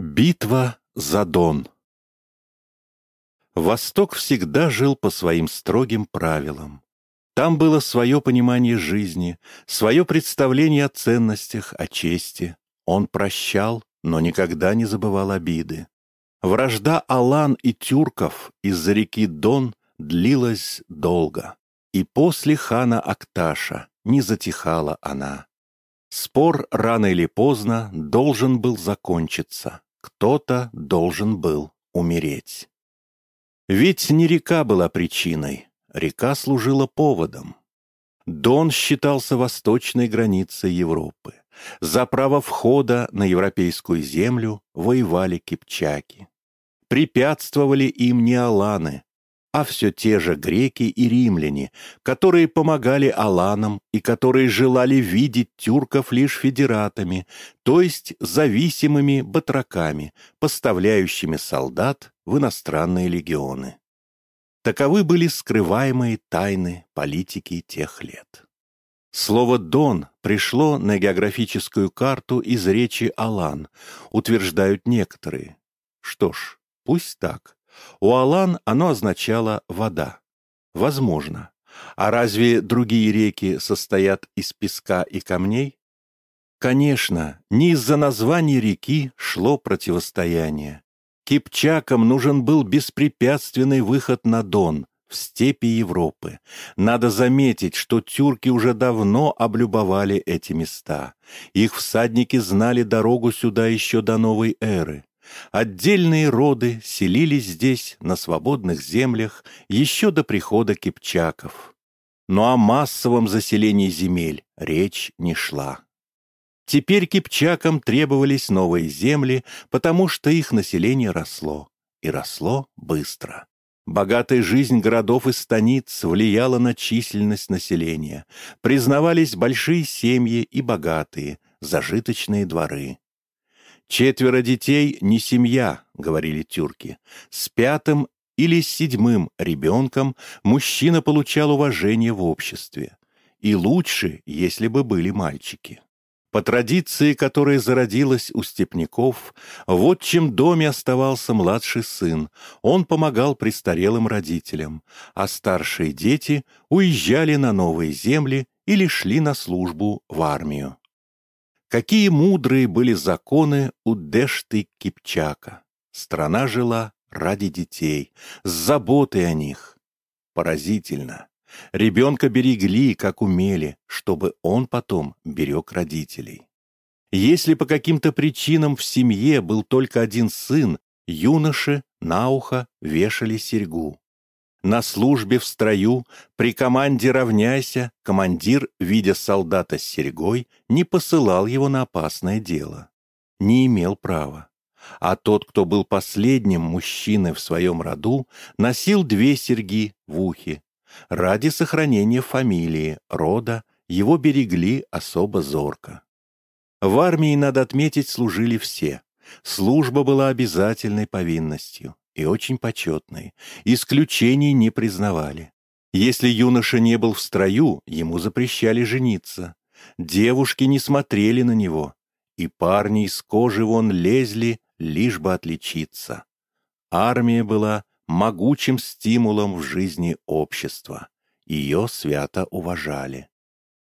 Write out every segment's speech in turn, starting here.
Битва за Дон Восток всегда жил по своим строгим правилам. Там было свое понимание жизни, свое представление о ценностях, о чести. Он прощал, но никогда не забывал обиды. Вражда Алан и тюрков из-за реки Дон длилась долго, и после хана Акташа не затихала она. Спор рано или поздно должен был закончиться. Кто-то должен был умереть. Ведь не река была причиной, река служила поводом. Дон считался восточной границей Европы. За право входа на европейскую землю воевали кипчаки. Препятствовали им не аланы, а все те же греки и римляне, которые помогали аланам и которые желали видеть тюрков лишь федератами, то есть зависимыми батраками, поставляющими солдат в иностранные легионы. Таковы были скрываемые тайны политики тех лет. Слово «дон» пришло на географическую карту из речи Алан, утверждают некоторые. Что ж, пусть так. У Алан оно означало «вода». Возможно. А разве другие реки состоят из песка и камней? Конечно, не из-за названия реки шло противостояние. Кипчакам нужен был беспрепятственный выход на Дон, в степи Европы. Надо заметить, что тюрки уже давно облюбовали эти места. Их всадники знали дорогу сюда еще до новой эры. Отдельные роды селились здесь, на свободных землях, еще до прихода кипчаков. Но о массовом заселении земель речь не шла. Теперь кипчакам требовались новые земли, потому что их население росло. И росло быстро. Богатая жизнь городов и станиц влияла на численность населения. Признавались большие семьи и богатые, зажиточные дворы. «Четверо детей — не семья», — говорили тюрки. «С пятым или седьмым ребенком мужчина получал уважение в обществе. И лучше, если бы были мальчики». По традиции, которая зародилась у степняков, в отчим доме оставался младший сын, он помогал престарелым родителям, а старшие дети уезжали на новые земли или шли на службу в армию. Какие мудрые были законы у Дэшты Кипчака. Страна жила ради детей, с заботой о них. Поразительно. Ребенка берегли, как умели, чтобы он потом берег родителей. Если по каким-то причинам в семье был только один сын, юноши на ухо вешали серьгу. На службе в строю, при команде «равняйся», командир, видя солдата с серьгой, не посылал его на опасное дело. Не имел права. А тот, кто был последним мужчиной в своем роду, носил две серьги в ухе. Ради сохранения фамилии, рода, его берегли особо зорко. В армии, надо отметить, служили все. Служба была обязательной повинностью и очень почетной. Исключений не признавали. Если юноша не был в строю, ему запрещали жениться. Девушки не смотрели на него, и парни из кожи вон лезли, лишь бы отличиться. Армия была могучим стимулом в жизни общества. Ее свято уважали.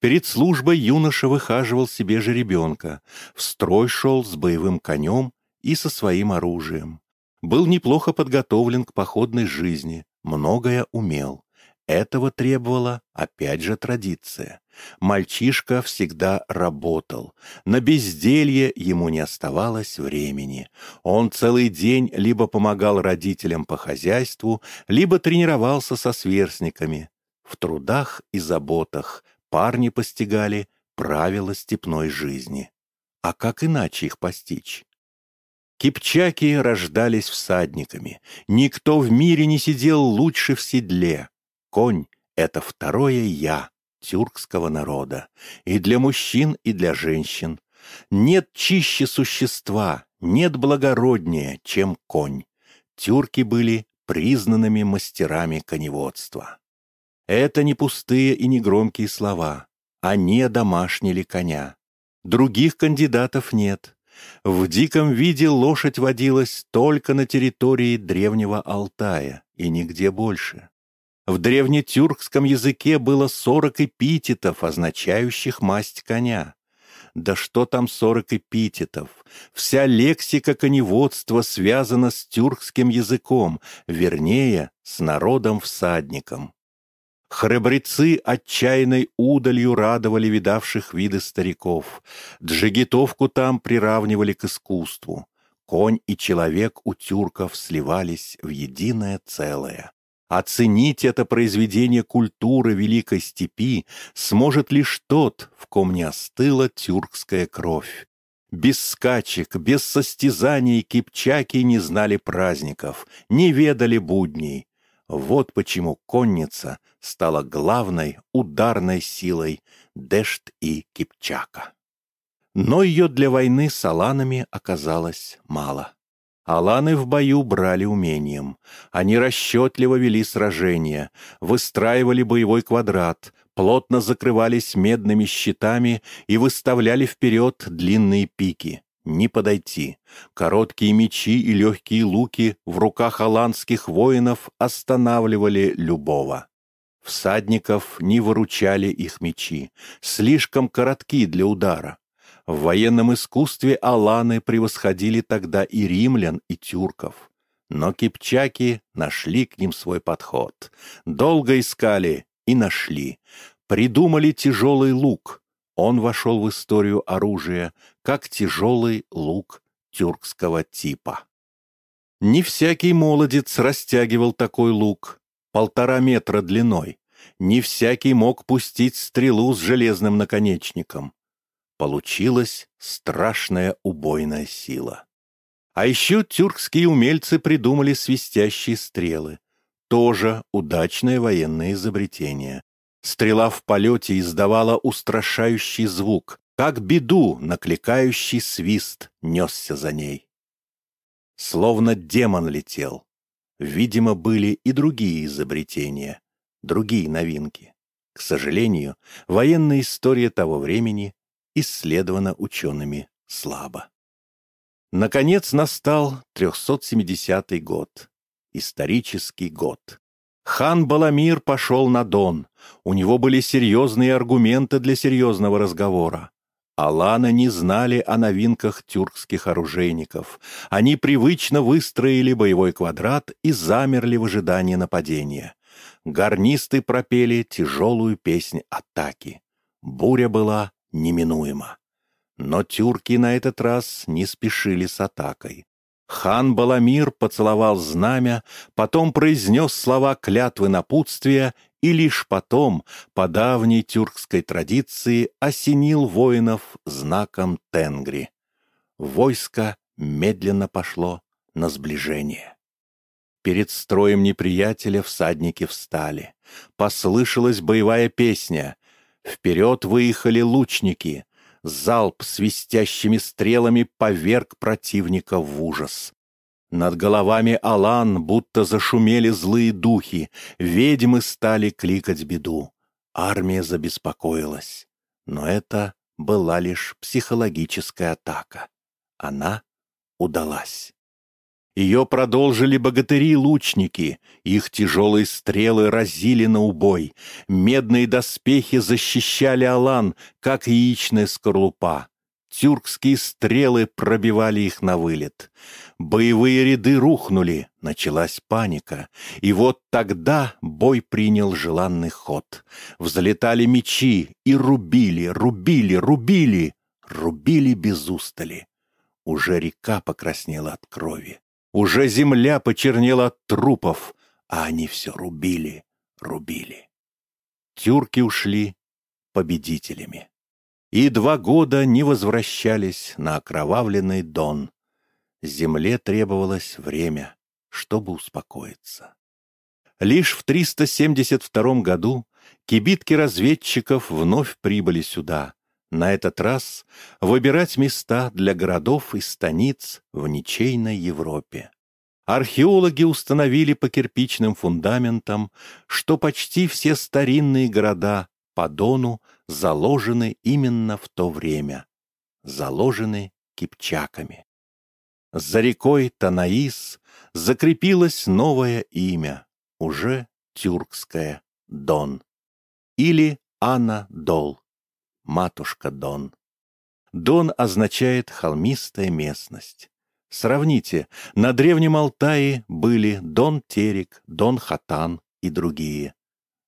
Перед службой юноша выхаживал себе же ребенка, в строй шел с боевым конем и со своим оружием был неплохо подготовлен к походной жизни, многое умел. Этого требовала, опять же, традиция. Мальчишка всегда работал. На безделье ему не оставалось времени. Он целый день либо помогал родителям по хозяйству, либо тренировался со сверстниками. В трудах и заботах парни постигали правила степной жизни. А как иначе их постичь? Кипчаки рождались всадниками. Никто в мире не сидел лучше в седле. Конь — это второе «я» тюркского народа. И для мужчин, и для женщин. Нет чище существа, нет благороднее, чем конь. Тюрки были признанными мастерами коневодства. Это не пустые и не громкие слова. Они домашнили коня. Других кандидатов нет. В диком виде лошадь водилась только на территории древнего Алтая и нигде больше. В древнетюркском языке было сорок эпитетов, означающих масть коня. Да что там сорок эпитетов? Вся лексика коневодства связана с тюркским языком, вернее, с народом-всадником. Храбрецы отчаянной удалью радовали видавших виды стариков. Джигитовку там приравнивали к искусству. Конь и человек у тюрков сливались в единое целое. Оценить это произведение культуры Великой Степи сможет лишь тот, в ком не остыла тюркская кровь. Без скачек, без состязаний кипчаки не знали праздников, не ведали будней. Вот почему конница стала главной ударной силой Дешт и Кипчака. Но ее для войны с аланами оказалось мало. Аланы в бою брали умением. Они расчетливо вели сражения, выстраивали боевой квадрат, плотно закрывались медными щитами и выставляли вперед длинные пики не подойти. Короткие мечи и легкие луки в руках аланских воинов останавливали любого. Всадников не выручали их мечи, слишком коротки для удара. В военном искусстве аланы превосходили тогда и римлян, и тюрков. Но кипчаки нашли к ним свой подход. Долго искали и нашли. Придумали тяжелый лук — он вошел в историю оружия как тяжелый лук тюркского типа. Не всякий молодец растягивал такой лук, полтора метра длиной. Не всякий мог пустить стрелу с железным наконечником. Получилась страшная убойная сила. А еще тюркские умельцы придумали свистящие стрелы. Тоже удачное военное изобретение. Стрела в полете издавала устрашающий звук, как беду накликающий свист несся за ней. Словно демон летел. Видимо, были и другие изобретения, другие новинки. К сожалению, военная история того времени исследована учеными слабо. Наконец настал 370 год, исторический год. Хан Баламир пошел на Дон. У него были серьезные аргументы для серьезного разговора. Алана не знали о новинках тюркских оружейников. Они привычно выстроили боевой квадрат и замерли в ожидании нападения. Гарнисты пропели тяжелую песнь атаки. Буря была неминуема. Но тюрки на этот раз не спешили с атакой. Хан Баламир поцеловал знамя, потом произнес слова клятвы напутствия и лишь потом, по давней тюркской традиции, осенил воинов знаком Тенгри. Войско медленно пошло на сближение. Перед строем неприятеля всадники встали. Послышалась боевая песня. Вперед выехали лучники залп свистящими стрелами поверг противника в ужас. Над головами Алан будто зашумели злые духи, ведьмы стали кликать беду. Армия забеспокоилась. Но это была лишь психологическая атака. Она удалась. Ее продолжили богатыри-лучники, их тяжелые стрелы разили на убой, медные доспехи защищали Алан, как яичная скорлупа. Тюркские стрелы пробивали их на вылет. Боевые ряды рухнули, началась паника. И вот тогда бой принял желанный ход. Взлетали мечи и рубили, рубили, рубили, рубили без устали. Уже река покраснела от крови. Уже земля почернела от трупов, а они все рубили, рубили. Тюрки ушли победителями. И два года не возвращались на окровавленный Дон. Земле требовалось время, чтобы успокоиться. Лишь в 372 году кибитки разведчиков вновь прибыли сюда, на этот раз выбирать места для городов и станиц в ничейной Европе. Археологи установили по кирпичным фундаментам, что почти все старинные города по Дону заложены именно в то время. Заложены кипчаками. За рекой Танаис закрепилось новое имя, уже тюркское Дон. Или Анна Дол, матушка Дон. Дон означает холмистая местность. Сравните, на Древнем Алтае были Дон Терек, Дон Хатан и другие.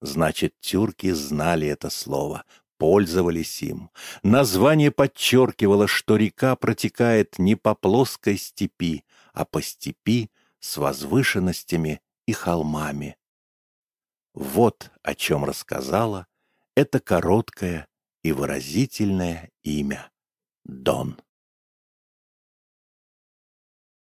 Значит, тюрки знали это слово, пользовались им. Название подчеркивало, что река протекает не по плоской степи, а по степи с возвышенностями и холмами. Вот о чем рассказала это короткое и выразительное имя Дон.